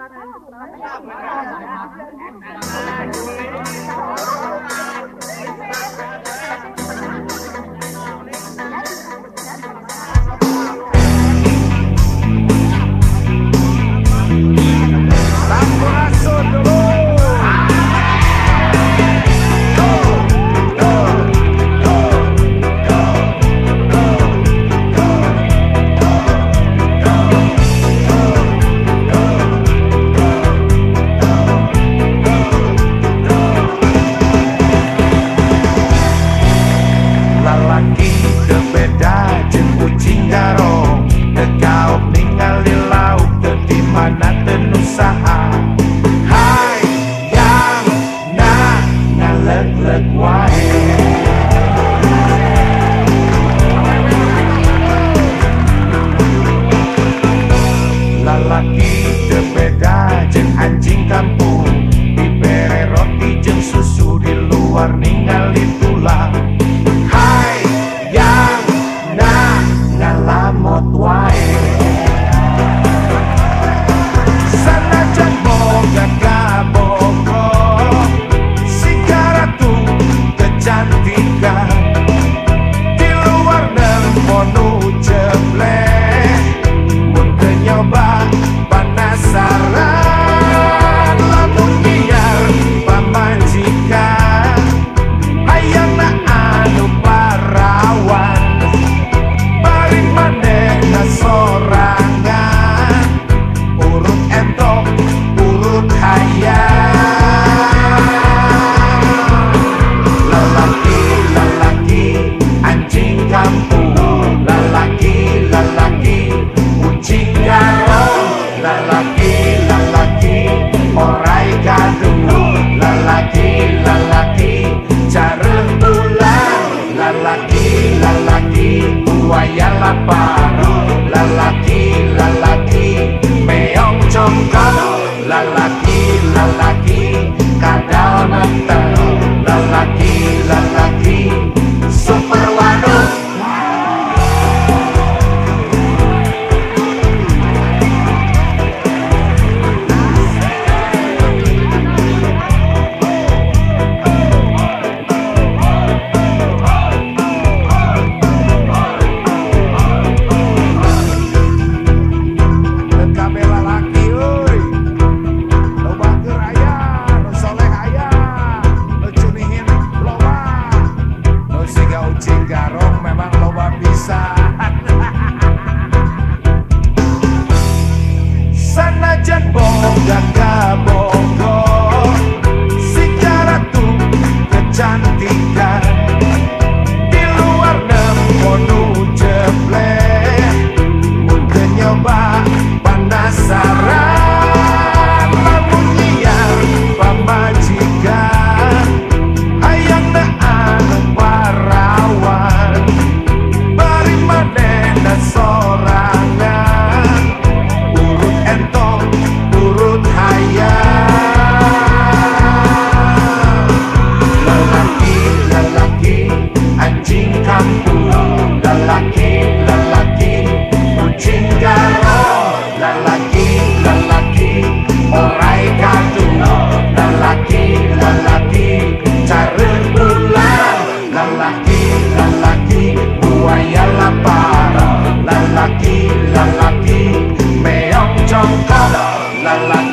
Thank you. black, black wine. lelaki, lalaki kadal mata lelaki, lelaki. Lelaki, lelaki, Lelaki, lelaki Lelaki, lelaki Buaya lapar meong congkol Lelaki